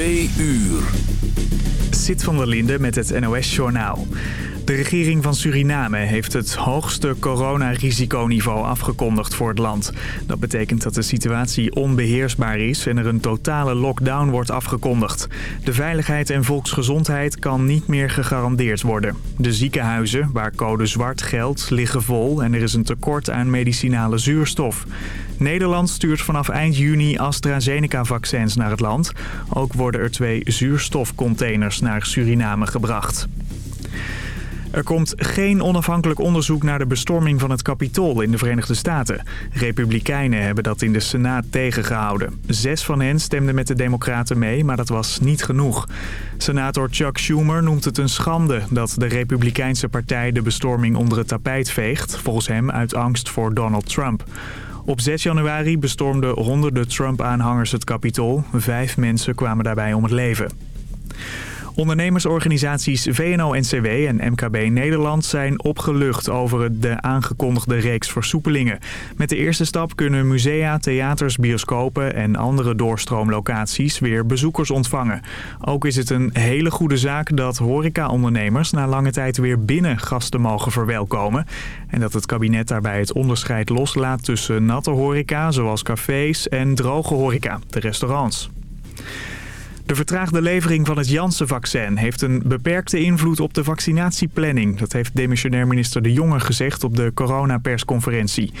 Twee uur. Zit van der Linde met het NOS-journaal. De regering van Suriname heeft het hoogste coronarisiconiveau afgekondigd voor het land. Dat betekent dat de situatie onbeheersbaar is en er een totale lockdown wordt afgekondigd. De veiligheid en volksgezondheid kan niet meer gegarandeerd worden. De ziekenhuizen, waar code zwart geldt, liggen vol en er is een tekort aan medicinale zuurstof. Nederland stuurt vanaf eind juni AstraZeneca-vaccins naar het land. Ook worden er twee zuurstofcontainers naar Suriname gebracht. Er komt geen onafhankelijk onderzoek naar de bestorming van het Capitool in de Verenigde Staten. Republikeinen hebben dat in de Senaat tegengehouden. Zes van hen stemden met de Democraten mee, maar dat was niet genoeg. Senator Chuck Schumer noemt het een schande dat de Republikeinse partij de bestorming onder het tapijt veegt. Volgens hem uit angst voor Donald Trump. Op 6 januari bestormden honderden Trump-aanhangers het Capitool. Vijf mensen kwamen daarbij om het leven. Ondernemersorganisaties VNO-NCW en MKB Nederland zijn opgelucht over de aangekondigde reeks versoepelingen. Met de eerste stap kunnen musea, theaters, bioscopen en andere doorstroomlocaties weer bezoekers ontvangen. Ook is het een hele goede zaak dat horecaondernemers na lange tijd weer binnen gasten mogen verwelkomen. En dat het kabinet daarbij het onderscheid loslaat tussen natte horeca, zoals cafés, en droge horeca, de restaurants. De vertraagde levering van het Janssen-vaccin heeft een beperkte invloed op de vaccinatieplanning. Dat heeft demissionair minister De Jonge gezegd op de coronapersconferentie.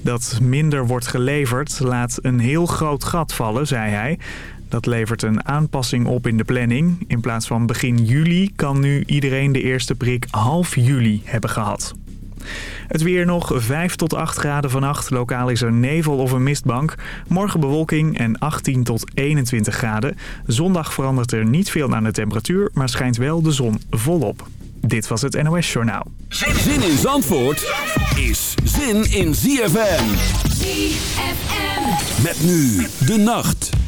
Dat minder wordt geleverd laat een heel groot gat vallen, zei hij. Dat levert een aanpassing op in de planning. In plaats van begin juli kan nu iedereen de eerste prik half juli hebben gehad. Het weer nog 5 tot 8 graden vannacht. Lokaal is er nevel of een mistbank. Morgen bewolking en 18 tot 21 graden. Zondag verandert er niet veel aan de temperatuur, maar schijnt wel de zon volop. Dit was het NOS Journaal. Zin in Zandvoort is zin in ZFM. ZFM. Met nu de nacht.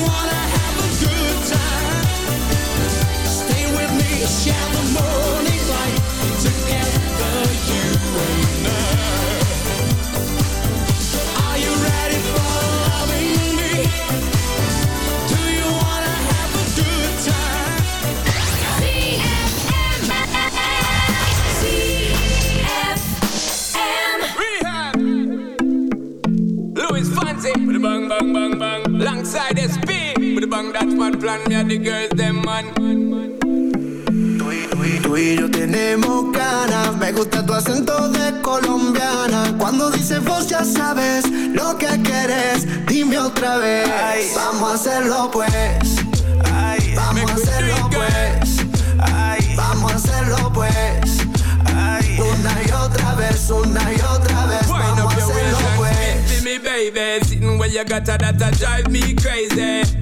wanna the girls, them man. Tú y, tú, y, tú y yo tenemos ganas, me gusta tu acento de colombiana. Cuando dices vos ya sabes lo que quieres, dime otra vez. Ay. Vamos a hacerlo pues, Ay. vamos a hacerlo pues, Ay. vamos a hacerlo pues. Una y otra vez, una y otra vez, Why vamos a hacerlo pues. Me, baby, sitting where you got that drive me crazy.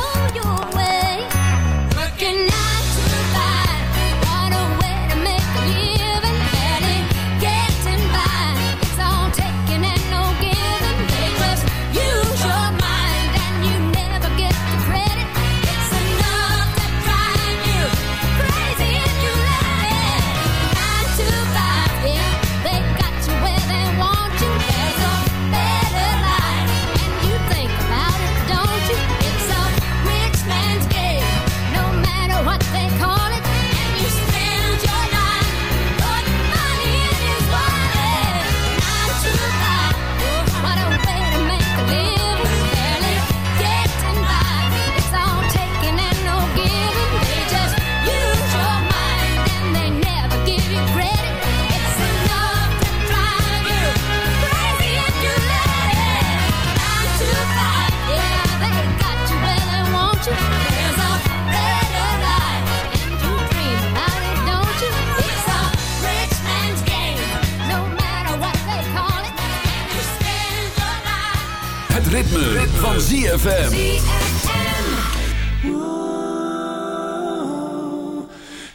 ritme, ritme. van ZFM.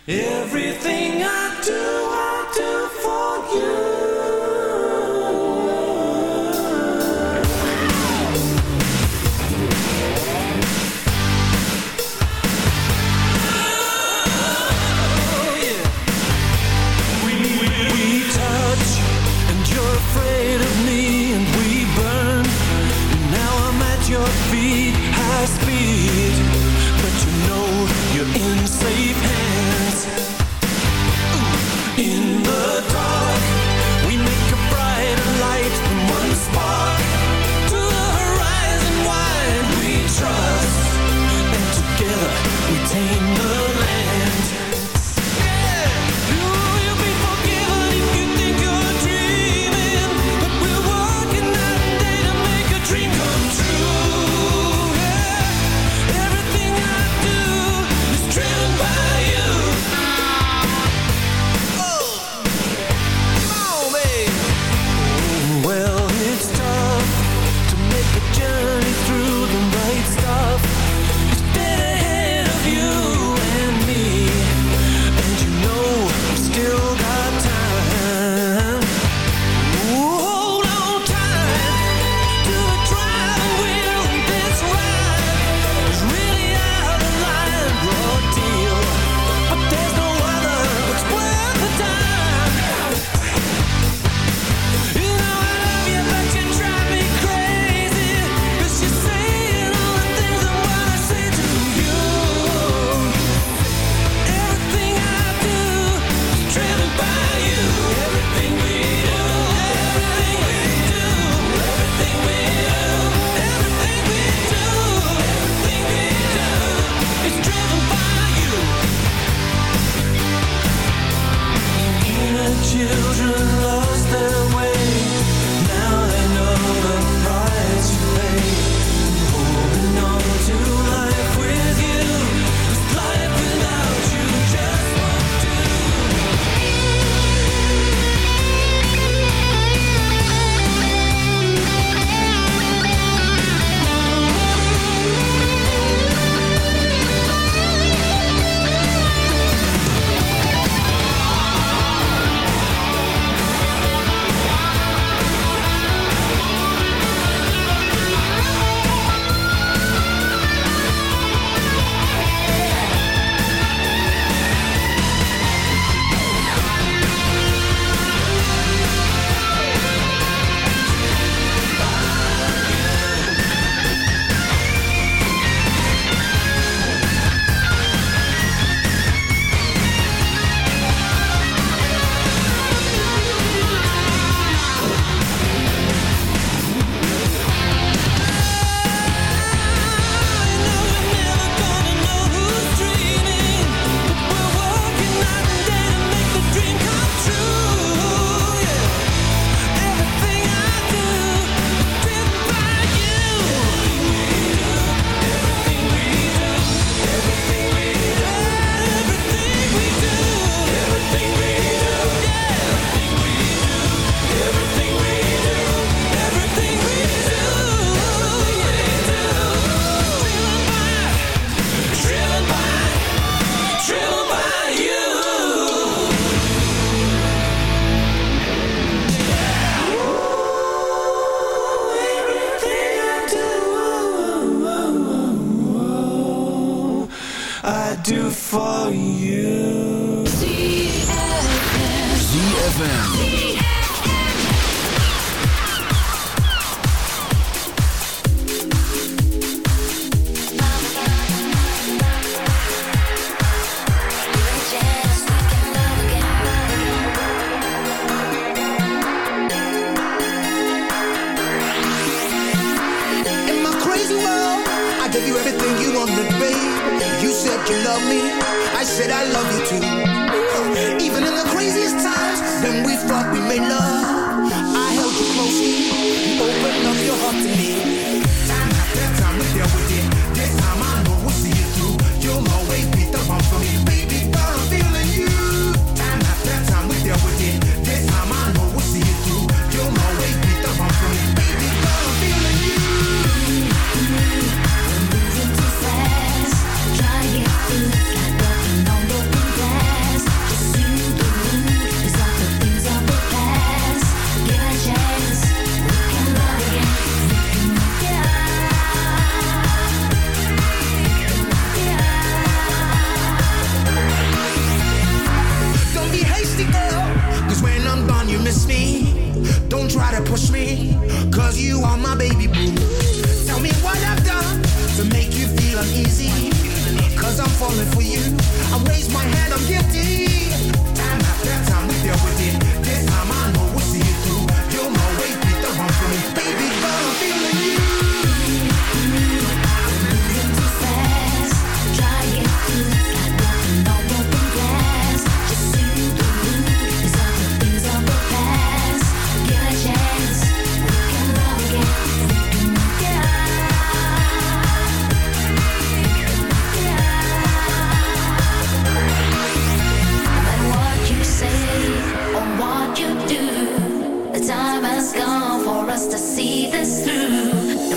Everything I do.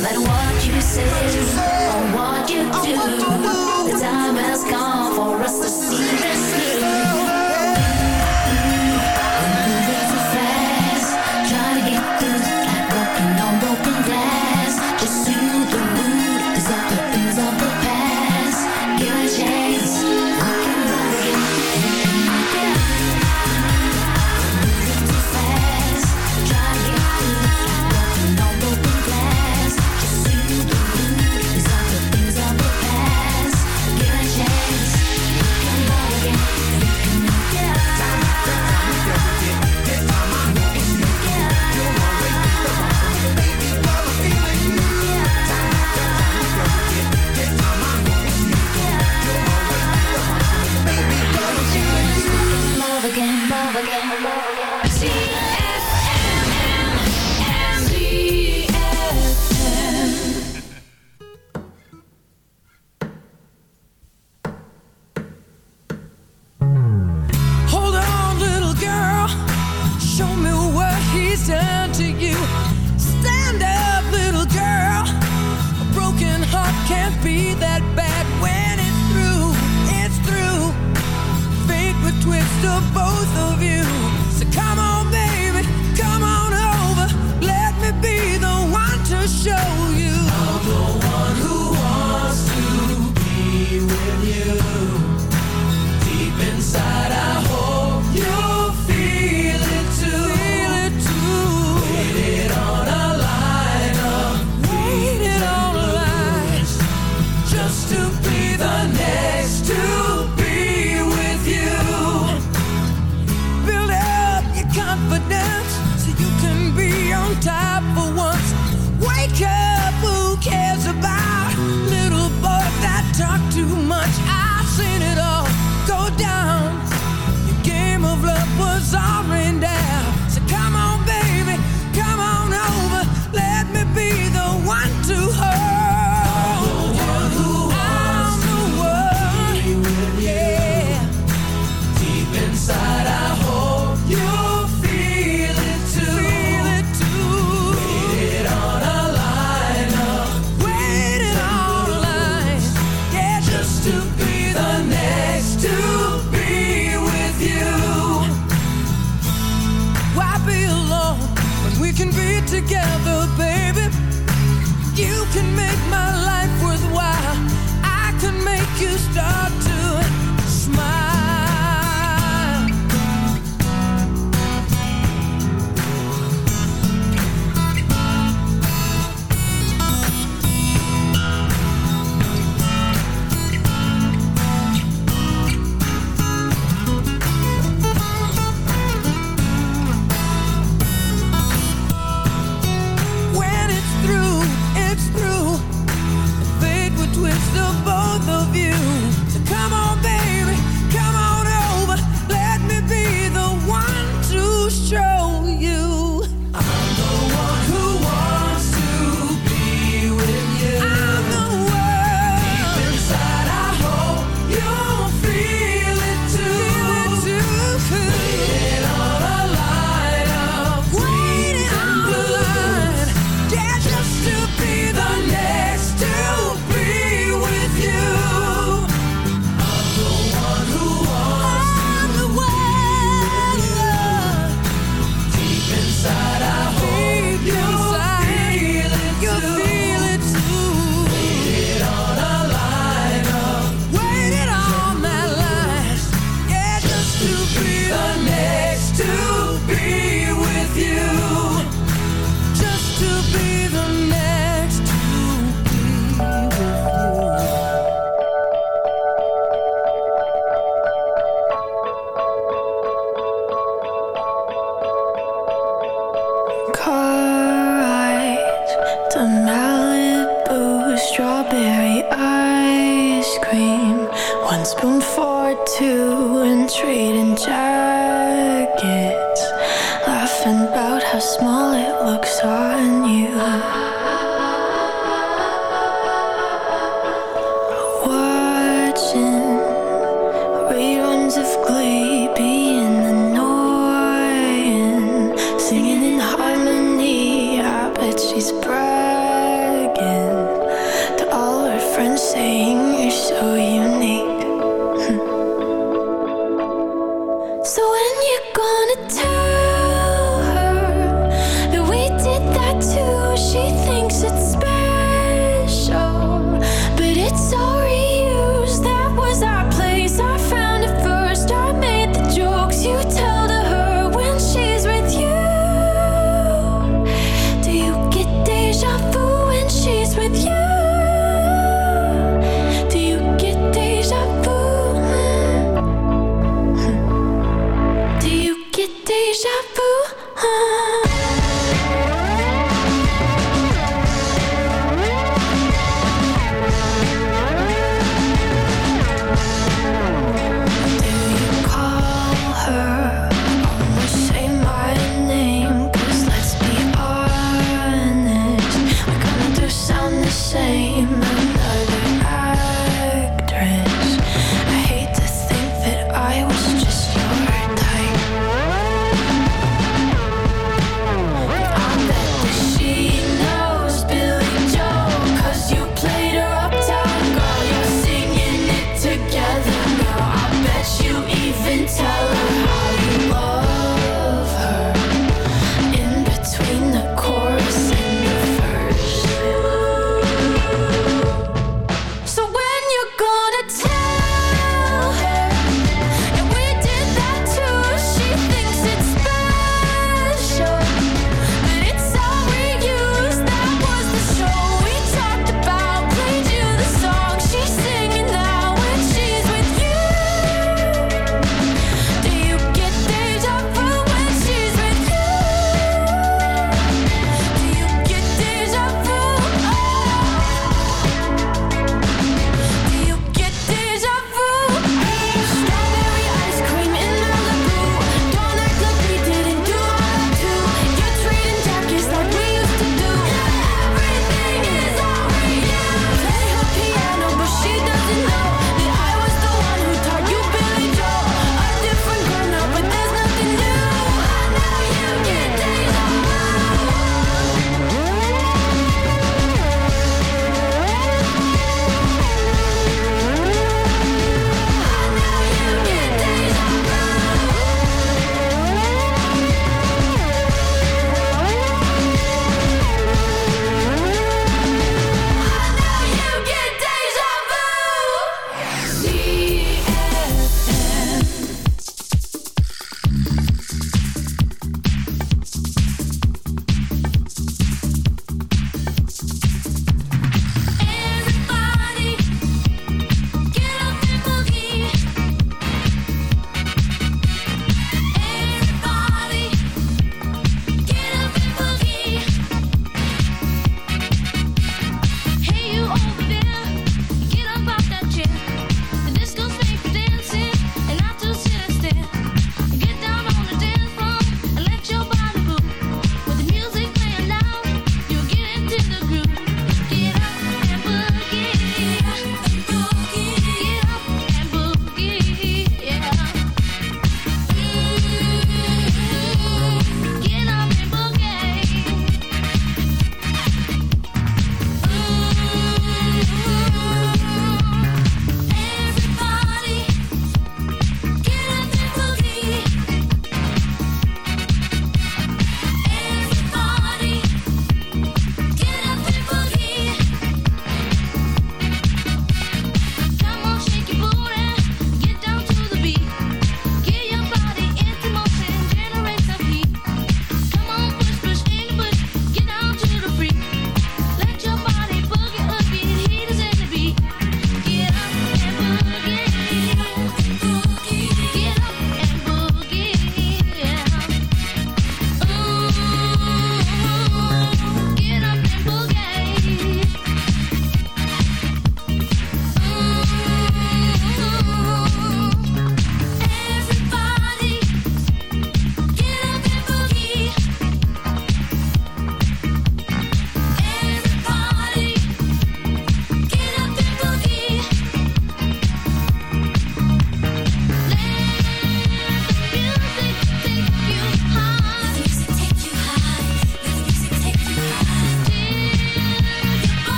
Matter what you say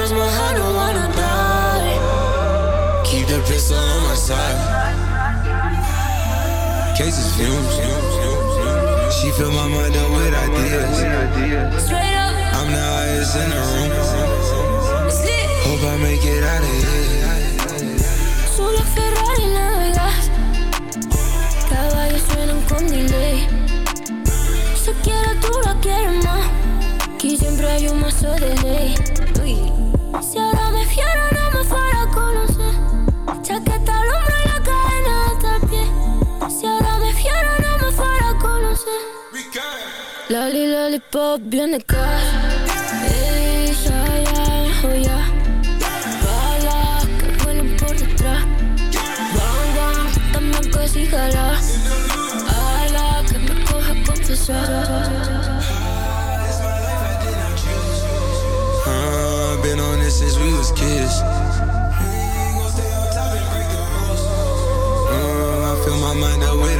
Cross my heart, don't wanna die. Keep the pistol on my side. Cases fumes. She fill my mind up with ideas. I'm the highest in the room. Hope I make it out of here. Solo Ferrari navegas. Caballos suenan con delay. Si quieres tú la quieres más. Aquí siempre hay un mazo de ley. Lali, lollipop, bien de casa. Ey, ya, oh, ya. Balas que vuelan por detrás. Bang, bang, coge confesar. Uh, been on this since we was kids. Uh, I fill my mind up with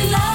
love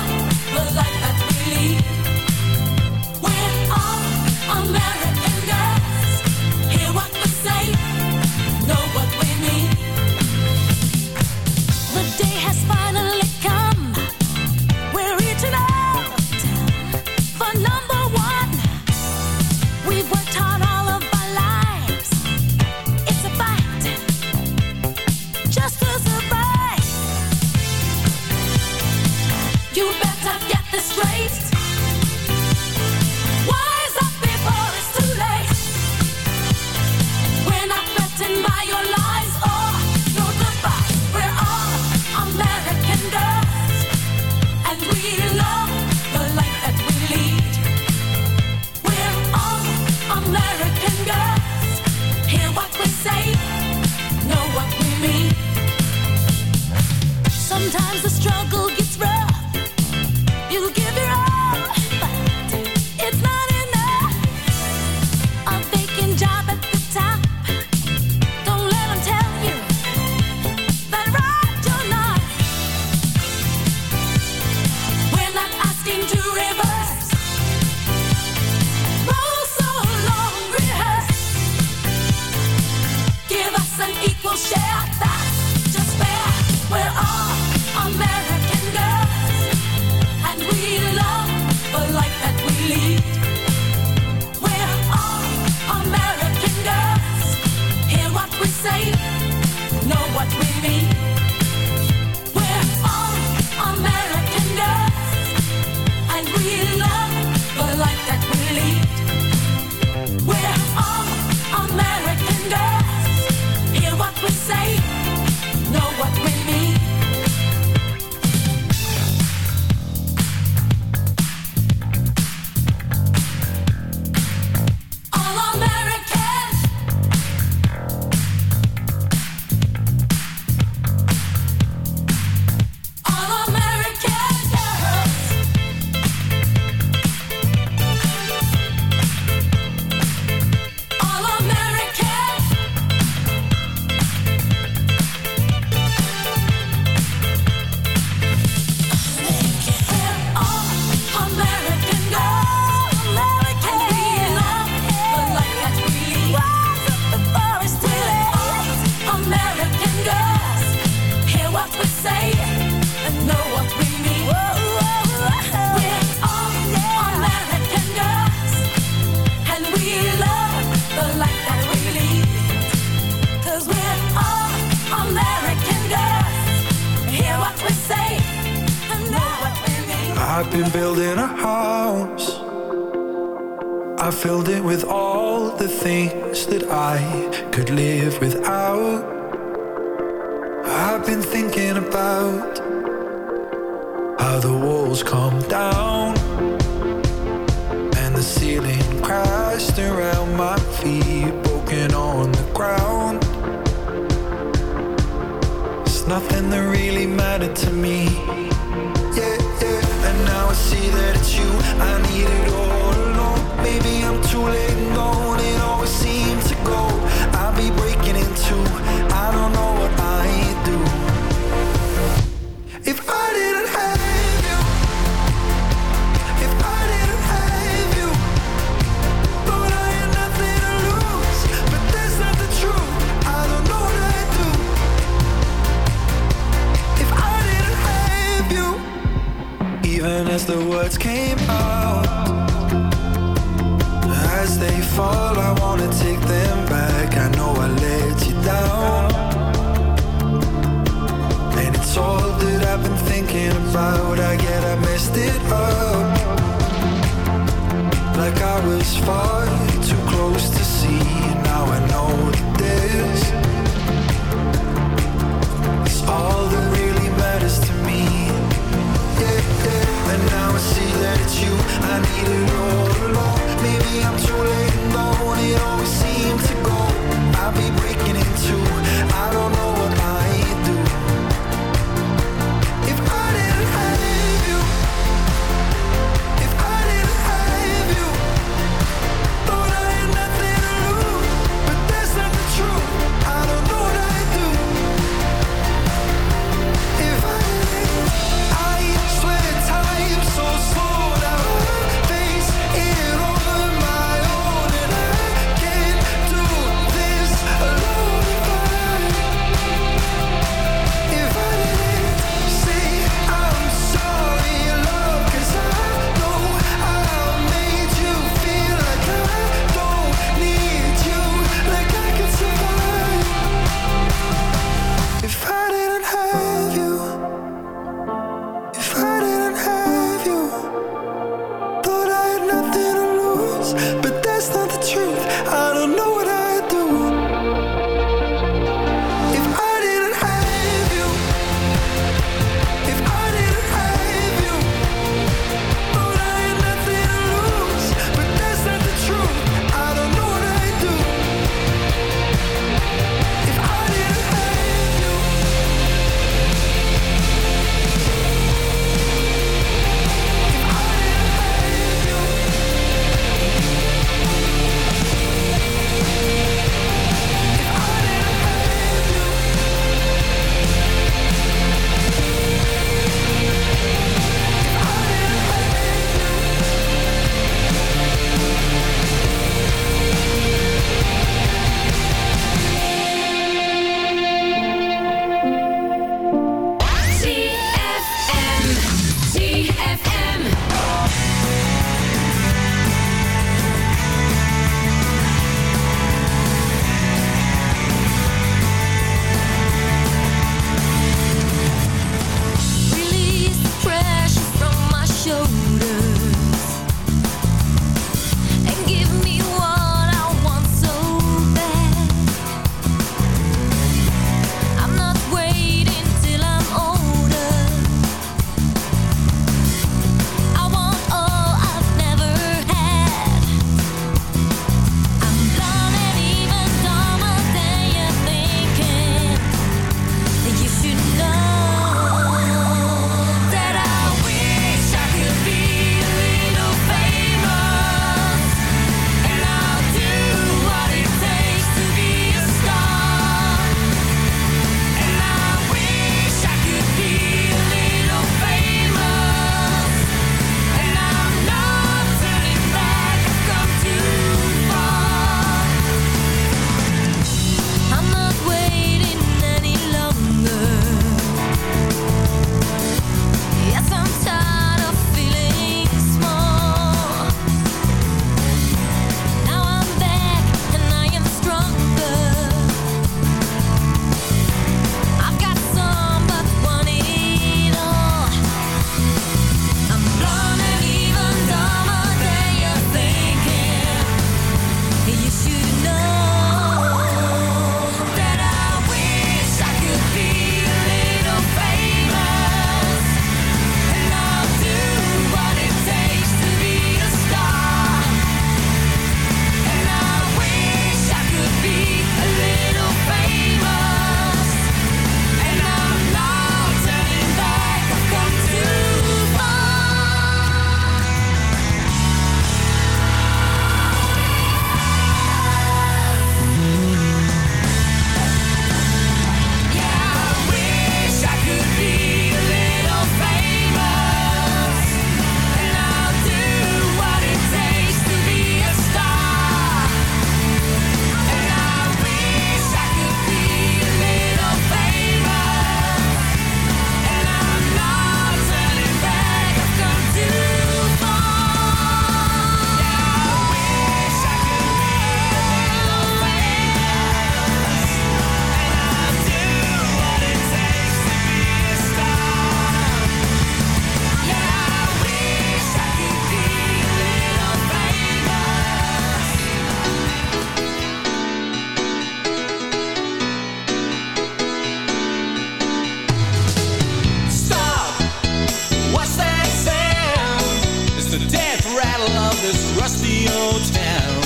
rusty old town.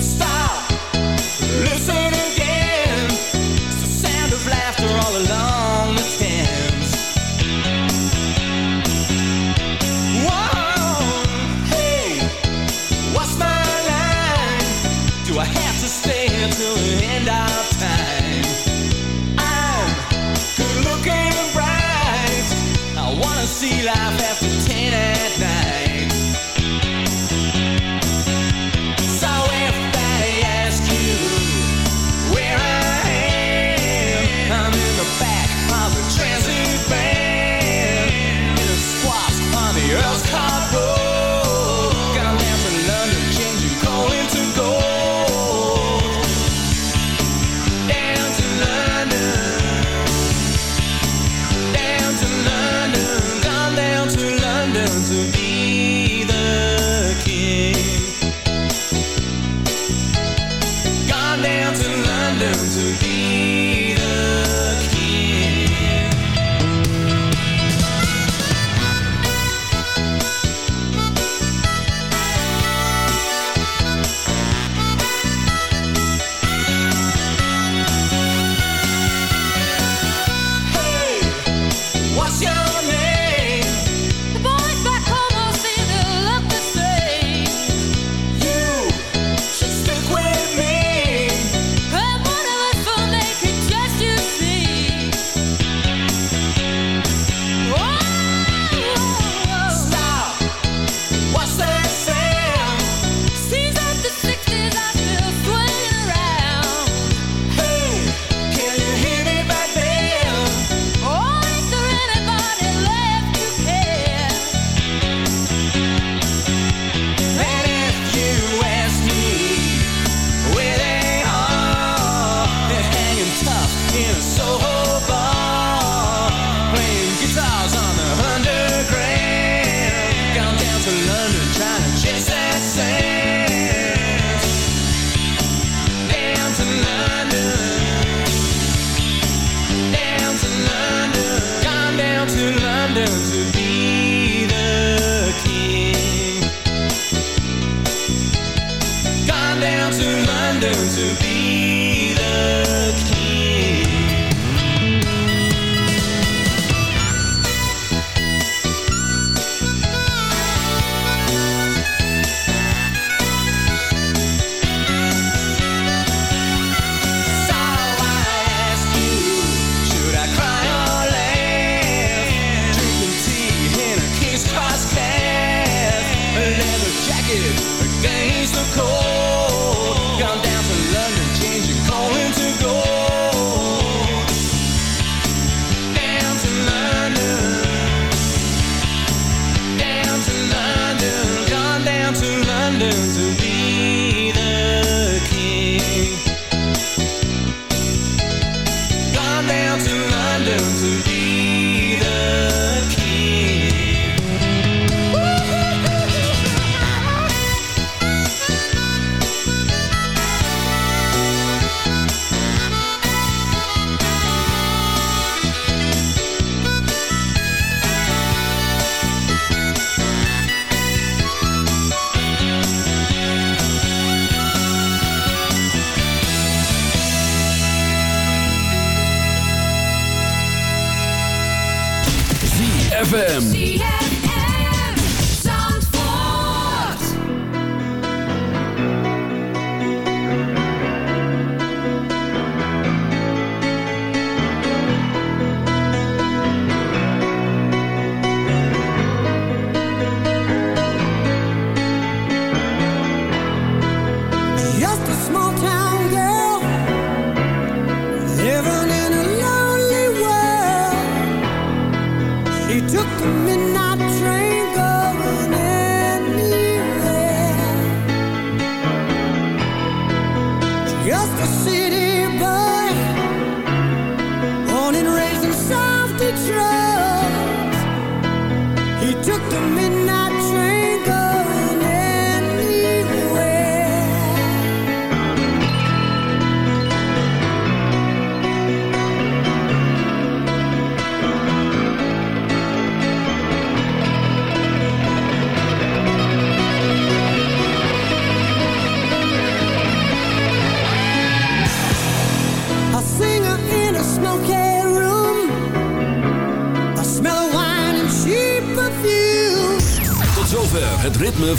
Stop, listen ZFM.